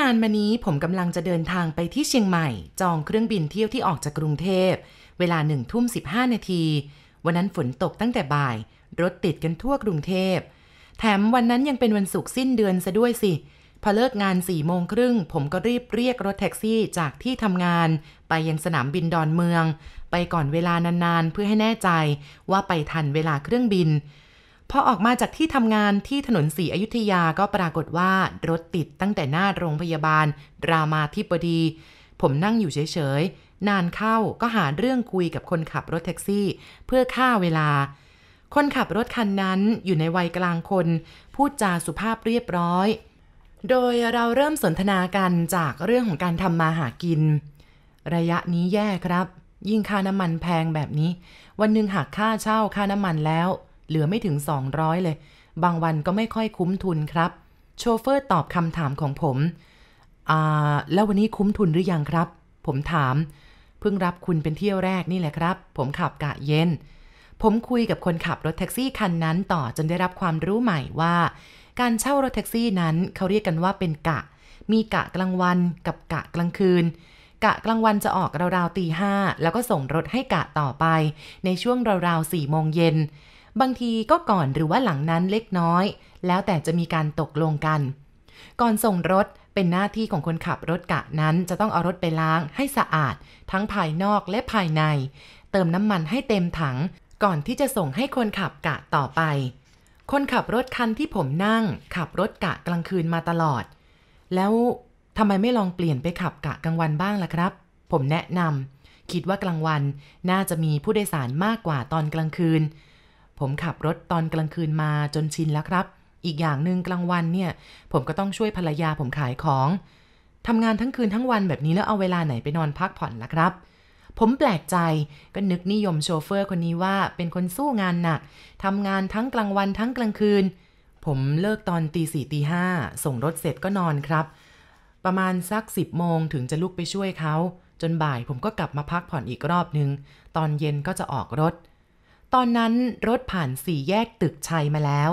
นานมานี้ผมกำลังจะเดินทางไปที่เชียงใหม่ จองเครื่องบินเที่ยวที่ออกจากกรุงเทพ เวลาหนึ่งทุ่มสิบห้านาที วันนั้นฝนตกตั้งแต่บ่าย รถติดกันทั่วกรุงเทพ แถมวันนั้นยังเป็นวันศุกร์สิ้นเดือนซะด้วยสิ พอเลิกงานสี่โมงครึ่ง ผมก็รีบเรียกรถแท็กซี่จากที่ทำงาน ไปยังสนามบินดอนเมือง ไปก่อนเวลานานๆ เพื่อให้แน่ใจว่าไปทันเวลาเครื่องบิน พอออกมาจากที่ทำงานที่ถนนศรีอยุธยาก็ปรากฏว่ารถติดตั้งแต่หน้าโรงพยาบาล รามาธิบดี ผมนั่งอยู่เฉยๆ นานเข้าก็หาเรื่องคุยกับคนขับรถแท็กซี่ เพื่อฆ่าเวลา คนขับรถคันนั้นอยู่ในวัยกลางคน พูดจาสุภาพเรียบร้อย โดยเราเริ่มสนทนากันจากเรื่องของการทำมาหากิน ระยะนี้แย่ครับ ยิ่งค่าน้ำมันแพงแบบนี้ วันหนึ่งหักค่าเช่าค่าน้ำมันแล้ว เหลือไม่ถึง 200 เลย บางวันก็ไม่ค่อยคุ้มทุนครับ โชเฟอร์ตอบคำถามของผม อ่า แล้ววันนี้คุ้มทุนหรือยังครับ ผมถาม เพิ่งรับคุณเป็นเที่ยวแรกนี่แหละครับ ผมขับกะเย็น ผมคุยกับคนขับรถแท็กซี่คันนั้นต่อจนได้รับความรู้ใหม่ว่า การเช่ารถแท็กซี่นั้นเขาเรียกกันว่าเป็นกะ มีกะกลางวันกับกะกลางคืนกะกลางวันจะออกราวๆตีห้าแล้วก็ส่งรถให้กะต่อไป ในช่วงราวๆสี่โมงเย็น บางทีก็ก่อนหรือว่าหลังนั้นเล็กน้อย แล้วแต่จะมีการตกลงกัน ก่อนส่งรถเป็นหน้าที่ของคนขับรถกะนั้นจะต้องเอารถไปล้างให้สะอาด ทั้งภายนอกและภายใน เติมน้ำมันให้เต็มถัง ก่อนที่จะส่งให้คนขับกะต่อไป คนขับรถคันที่ผมนั่ง ขับรถกะกลางคืนมาตลอด แล้วทำไมไม่ลองเปลี่ยนไปขับกะกลางวันบ้างล่ะครับ ผมแนะนำคิดว่ากลางวันน่าจะมีผู้โดยสารมากกว่าตอนกลางคืน ผมขับรถตอนกลางคืนมาจนชินแล้วครับ อีกอย่างหนึ่งกลางวันเนี่ย ผมก็ต้องช่วยภรรยาผมขายของทำงานทั้งคืนทั้งวันแบบนี้แล้วเอาเวลาไหนไปนอนพักผ่อนล่ะครับ ผมแปลกใจก็นึกนิยมโชเฟอร์คนนี้ว่าเป็นคนสู้งานหนักทำงานทั้งกลางวันทั้งกลางคืน ผมเลิกตอนตีสี่ตีห้าส่งรถเสร็จก็นอนครับ ประมาณสักสิบโมงถึงจะลุกไปช่วยเขาจนบ่ายผมก็กลับมาพักผ่อนอีกรอบนึง ตอนเย็นก็จะออกรถ ตอนนั้นรถผ่านสี่แยกตึกชัยมาแล้ว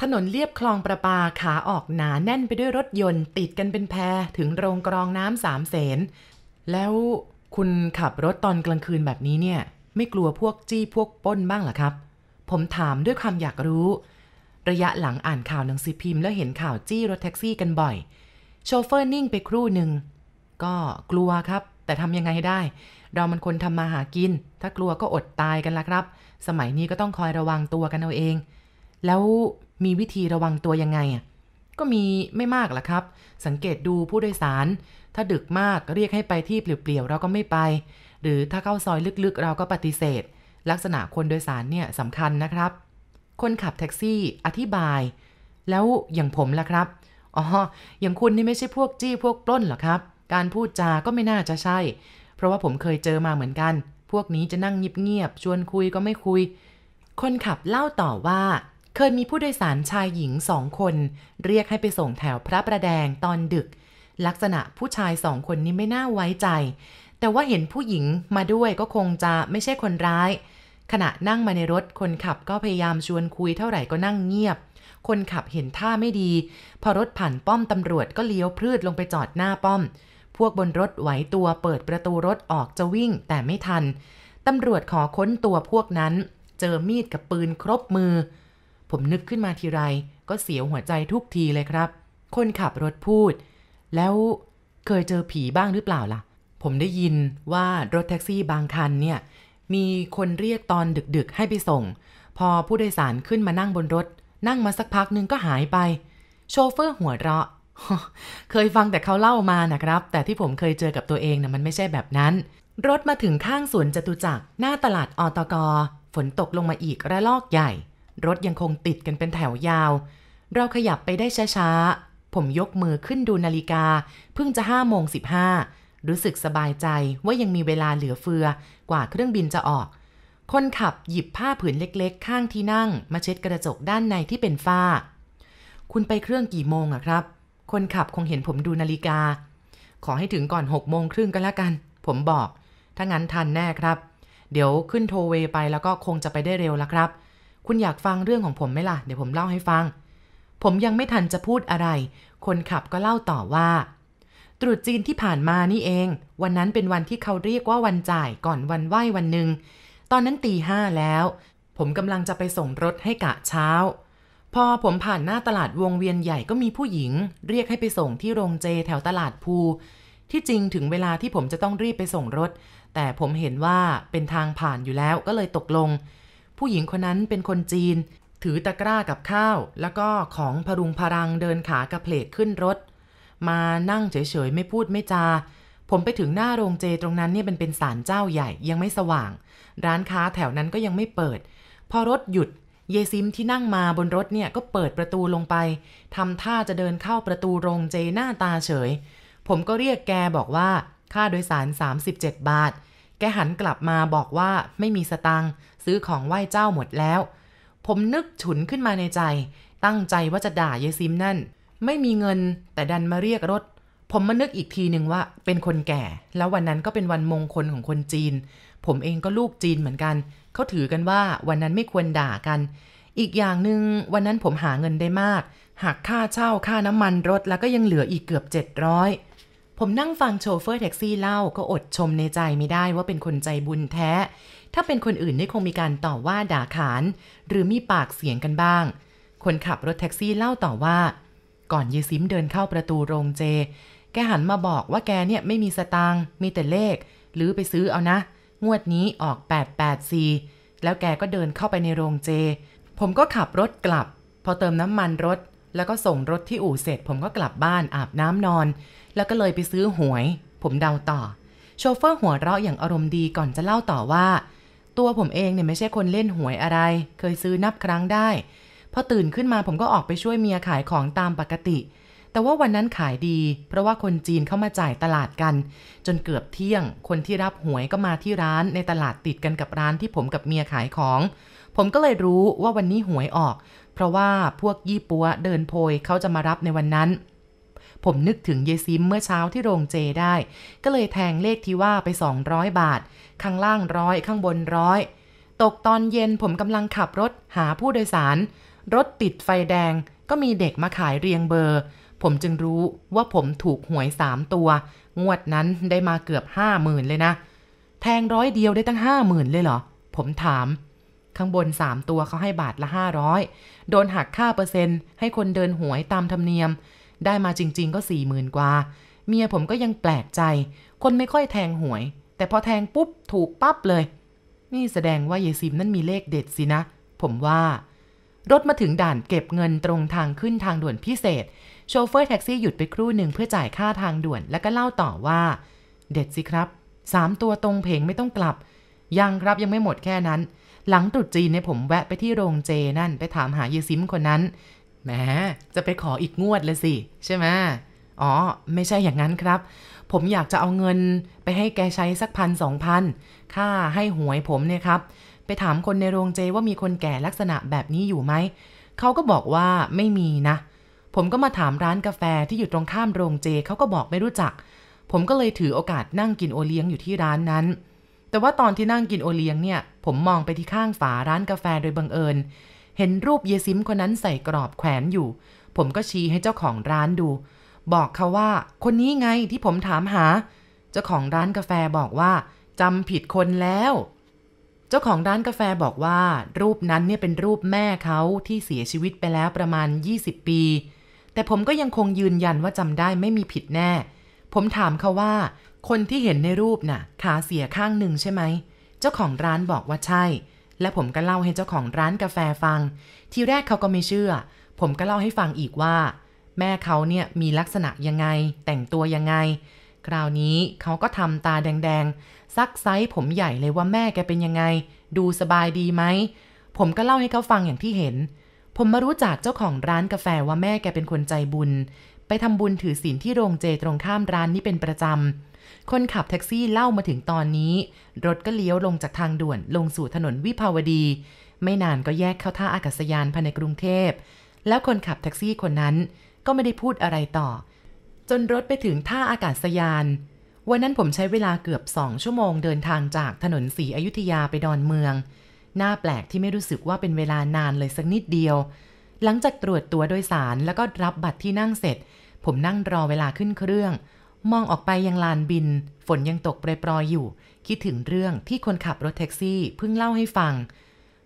ถนนเลียบคลองประปาขาออกหนาแน่นไปด้วยรถยนต์ติดกันเป็นแพรถึงโรงกรองน้ำสามเสน แล้วคุณขับรถตอนกลางคืนแบบนี้เนี่ย ไม่กลัวพวกจี้พวกป้นบ้างหรอครับ ผมถามด้วยความอยากรู้ ระยะหลังอ่านข่าวหนังสือพิมพ์แล้วเห็นข่าวจี้รถแท็กซี่กันบ่อย โชเฟอร์นิ่งไปครู่หนึ่ง ก็กลัวครับ แต่ทำยังไงได้ เรามันคนทำมาหากิน ถ้ากลัวก็อดตายกันละครับ สมัยนี้ก็ต้องคอยระวังตัวกันเอาเอง แล้วมีวิธีระวังตัวยังไงอะก็มีไม่มากละครับ สังเกตดูผู้โดยสาร ถ้าดึกมากเรียกให้ไปที่เปลี่ยวๆเราก็ไม่ไป หรือถ้าเข้าซอยลึกๆ เราก็ปฏิเสธ ลักษณะคนโดยสารเนี่ยสำคัญนะครับ คนขับแท็กซี่อธิบาย แล้วอย่างผมล่ะครับ อ๋อ อย่างคุณนี่ไม่ใช่พวกจี้พวกปล้นหรอครับ การพูดจาก็ไม่น่าจะใช่ เพราะว่าผมเคยเจอมาเหมือนกัน พวกนี้จะนั่งเงียบๆ ชวนคุยก็ไม่คุย คนขับเล่าต่อว่า เคยมีผู้โดยสารชายหญิงสองคน เรียกให้ไปส่งแถวพระประแดงตอนดึก ลักษณะผู้ชายสองคนนี้ไม่น่าไว้ใจ แต่ว่าเห็นผู้หญิงมาด้วยก็คงจะไม่ใช่คนร้าย ขณะนั่งมาในรถคนขับก็พยายามชวนคุยเท่าไหร่ก็นั่งเงียบคนขับเห็นท่าไม่ดี พอรถผ่านป้อมตำรวจก็เลี้ยวพืดลงไปจอดหน้าป้อม พวกบนรถไหวตัวเปิดประตูรถออกจะวิ่งแต่ไม่ทัน ตำรวจขอค้นตัวพวกนั้น เจอมีดกับปืนครบมือ ผมนึกขึ้นมาทีไร ก็เสียวหัวใจทุกทีเลยครับ คนขับรถพูด แล้วเคยเจอผีบ้างหรือเปล่าล่ะ ผมได้ยินว่ารถแท็กซี่บางคันเนี่ย มีคนเรียกตอนดึกๆให้ไปส่ง พอผู้โดยสารขึ้นมานั่งบนรถ นั่งมาสักพักนึงก็หายไป โชเฟอร์หัวเราะ เคยฟังแต่เขาเล่ามานะครับ แต่ที่ผมเคยเจอกับตัวเองนะมันไม่ใช่แบบนั้น รถมาถึงข้างสวนจตุจักรหน้าตลาดอตกฝนตกลงมาอีกระลอกใหญ่ รถยังคงติดกันเป็นแถวยาว เราขยับไปได้ช้าๆ ผมยกมือขึ้นดูนาฬิกา เพิ่งจะห้าโมงสิบห้ารู้สึกสบายใจว่ายังมีเวลาเหลือเฟือกว่าเครื่องบินจะออก คนขับหยิบผ้าผืนเล็กๆ ข้างที่นั่ง มาเช็ดกระจกด้านในที่เป็นฝ้า คุณไปเครื่องกี่โมงอะครับ คนขับคงเห็นผมดูนาฬิกา ขอให้ถึงก่อนหกโมงครึ่งก็แล้วกัน ผมบอก ถ้างั้นทันแน่ครับ เดี๋ยวขึ้นโทเวไปแล้วก็คงจะไปได้เร็วล้วครับ คุณอยากฟังเรื่องของผมไหมล่ะ เดี๋ยวผมเล่าให้ฟัง ผมยังไม่ทันจะพูดอะไร คนขับก็เล่าต่อว่า ตรุษจีนที่ผ่านมานี่เอง วันนั้นเป็นวันที่เขาเรียกว่าวันจ่ายก่อนวันไหว้วันหนึ่ง ตอนนั้นตีห้าแล้ว ผมกำลังจะไปส่งรถให้กะเช้า พอผมผ่านหน้าตลาดวงเวียนใหญ่ก็มีผู้หญิง เรียกให้ไปส่งที่โรงเจแถวตลาดภูที่จริงถึงเวลาที่ผมจะต้องรีบไปส่งรถ แต่ผมเห็นว่าเป็นทางผ่านอยู่แล้วก็เลยตกลง ผู้หญิงคนนั้นเป็นคนจีน ถือตะกร้ากับข้าว แล้วก็ของพรุงพรังเดินขากระเพลกขึ้นรถ มานั่งเฉยๆ ไม่พูดไม่จา ผมไปถึงหน้าโรงเจตรงนั้นเนี่ยมันเป็นศาลเจ้าใหญ่ยังไม่สว่าง ร้านค้าแถวนั้นก็ยังไม่เปิด พอรถหยุด เยซิมที่นั่งมาบนรถเนี่ยก็เปิดประตูลงไปทำท่าจะเดินเข้าประตูโรงเจหน้าตาเฉย ผมก็เรียกแกบอกว่าค่าโดยสาร 37 บาท แกหันกลับมาบอกว่าไม่มีสตังค์ซื้อของไหว้เจ้าหมดแล้ว ผมนึกฉุนขึ้นมาในใจ ตั้งใจว่าจะด่าเยซิมนั่น ไม่มีเงินแต่ดันมาเรียกรถ ผมมานึกอีกทีหนึ่งว่าเป็นคนแก่ แล้ววันนั้นก็เป็นวันมงคลของคนจีน ผมเองก็ลูกจีนเหมือนกัน เขาถือกันว่าวันนั้นไม่ควรด่ากัน อีกอย่างหนึ่งวันนั้นผมหาเงินได้มากหักค่าเช่าค่าน้ำมันรถแล้วก็ยังเหลืออีกเกือบ 700 ผมนั่งฟังโชเฟอร์แท็กซี่เล่าก็อดชมในใจไม่ได้ว่าเป็นคนใจบุญแท้ ถ้าเป็นคนอื่นนี่คงมีการต่อว่าด่าขาน หรือมีปากเสียงกันบ้าง คนขับรถแท็กซี่เล่าต่อว่า ก่อนเยซิมเดินเข้าประตูโรงเจ แกหันมาบอกว่าแกเนี่ยไม่มีสตางค์มีแต่เลขหรือไปซื้อเอานะ งวดนี้ออก 884 แล้วแกก็เดินเข้าไปในโรงเจ ผมก็ขับรถกลับ พอเติมน้ำมันรถ แล้วก็ส่งรถที่อู่เสร็จ ผมก็กลับบ้านอาบน้ำนอน แล้วก็เลยไปซื้อหวย ผมเดาต่อ โชเฟอร์หัวเราะอย่างอารมณ์ดีก่อนจะเล่าต่อว่า ตัวผมเองเนี่ยไม่ใช่คนเล่นหวยอะไร เคยซื้อนับครั้งได้ พอตื่นขึ้นมาผมก็ออกไปช่วยเมียขายของตามปกติ แต่ว่าวันนั้นขายดี เพราะว่าคนจีนเข้ามาจ่ายตลาดกัน จนเกือบเที่ยง คนที่รับหวยก็มาที่ร้านในตลาดติดกันกับร้านที่ผมกับเมียขายของ ผมก็เลยรู้ว่าวันนี้หวยออก เพราะว่าพวกยี่ปัวเดินโพยเขาจะมารับในวันนั้น ผมนึกถึงเยซิมเมื่อเช้าที่โรงเจได้ ก็เลยแทงเลขที่ว่าไป 200 บาท ข้างล่างร้อยข้างบนร้อยตกตอนเย็นผมกำลังขับรถหาผู้โดยสาร รถติดไฟแดงก็มีเด็กมาขายเรียงเบอร์ ผมจึงรู้ว่าผมถูกหวยสามตัว งวดนั้นได้มาเกือบห้าหมื่นเลยนะ แทงร้อยเดียวได้ตั้งห้าหมื่นเลยเหรอ ผมถาม ข้างบน3ตัวเขาให้บาทละ500โดนหักค่าเปอร์เซ็นต์ ให้คนเดินหวยตามธรรมเนียม ได้มาจริง ๆ ก็40,000กว่า เมียผมก็ยังแปลกใจ คนไม่ค่อยแทงหวย แต่พอแทงปุ๊บถูกปั๊บเลย นี่แสดงว่าเยซิมนั่นมีเลขเด็ดสินะ ผมว่า รถมาถึงด่านเก็บเงินตรงทางขึ้นทางด่วนพิเศษ โชเฟอร์แท็กซี่หยุดไปครู่หนึ่งเพื่อจ่ายค่าทางด่วน แล้วก็เล่าต่อว่า เด็ดสิครับสามตัวตรงเพลงไม่ต้องกลับ ยังครับยังไม่หมดแค่นั้น หลังตรุษจีนเนี่ยผมแวะไปที่โรงเจนั่นไปถามหาเยซิมคนนั้นแหมจะไปขออีกงวดเลยสิ ใช่ไหมอ๋อ ไม่ใช่อย่างนั้นครับ ผมอยากจะเอาเงินไปให้แกใช้สักพันสองพันค่าให้หวยผมเนี่ยครับ ไปถามคนในโรงเจว่ามีคนแก่ลักษณะแบบนี้อยู่ไหม เขาก็บอกว่าไม่มีนะ ผมก็มาถามร้านกาแฟที่อยู่ตรงข้ามโรงเจเขาก็บอกไม่รู้จัก ผมก็เลยถือโอกาสนั่งกินโอเลี้ยงอยู่ที่ร้านนั้น แต่ว่าตอนที่นั่งกินโอเลี้ยงเนี่ย ผมมองไปที่ข้างฝาร้านกาแฟโดยบังเอิญ เห็นรูปเยซิมคนนั้นใส่กรอบแขวนอยู่ ผมก็ชี้ให้เจ้าของร้านดู บอกเขาว่า คนนี้ไงที่ผมถามหา เจ้าของร้านกาแฟบอกว่าจำผิดคนแล้ว จ้าของร้านกาแฟบอกว่า รูปนั้นเนี่ยเป็นรูปแม่เขาที่เสียชีวิตไปแล้วประมาณ 20 ปี แต่ผมก็ยังคงยืนยันว่าจำได้ไม่มีผิดแน่ ผมถามเขาว่า คนที่เห็นในรูปน่ะ ขาเสียข้างหนึ่งใช่ไหม เจ้าของร้านบอกว่าใช่ และผมก็เล่าให้เจ้าของร้านกาแฟฟัง ทีแรกเขาก็ไม่เชื่อ ผมก็เล่าให้ฟังอีกว่า แม่เขาเนี่ยมีลักษณะยังไง แต่งตัวยังไง คราวนี้เขาก็ทำตาแดงๆ ซักไซส์ผมใหญ่เลยว่าแม่แกเป็นยังไง ดูสบายดีไหม ผมก็เล่าให้เขาฟังอย่างที่เห็น ผมมารู้จักเจ้าของร้านกาแฟว่าแม่แกเป็นคนใจบุญ ไปทำบุญถือศีลที่โรงเจตรงข้ามร้านนี้เป็นประจำ คนขับแท็กซี่เล่ามาถึงตอนนี้ รถก็เลี้ยวลงจากทางด่วนลงสู่ถนนวิภาวดี ไม่นานก็แยกเข้าท่าอากาศยานภายในกรุงเทพ แล้วคนขับแท็กซี่คนนั้นก็ไม่ได้พูดอะไรต่อ จนรถไปถึงท่าอากาศยาน วันนั้นผมใช้เวลาเกือบสองชั่วโมงเดินทางจากถนนสีอยุธยาไปดอนเมืองน่าแปลกที่ไม่รู้สึกว่าเป็นเวลานานเลยสักนิดเดียว หลังจากตรวจตัวโดยสารแล้วก็รับบัตรที่นั่งเสร็จ ผมนั่งรอเวลาขึ้นเครื่อง มองออกไปยังลานบิน ฝนยังตกปรยๆอยู่ คิดถึงเรื่องที่คนขับรถแท็กซี่เพิ่งเล่าให้ฟัง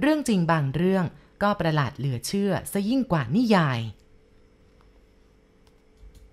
เรื่องจริงบางเรื่องก็ประหลาดเหลือเชื่อซะยิ่งกว่านิยาย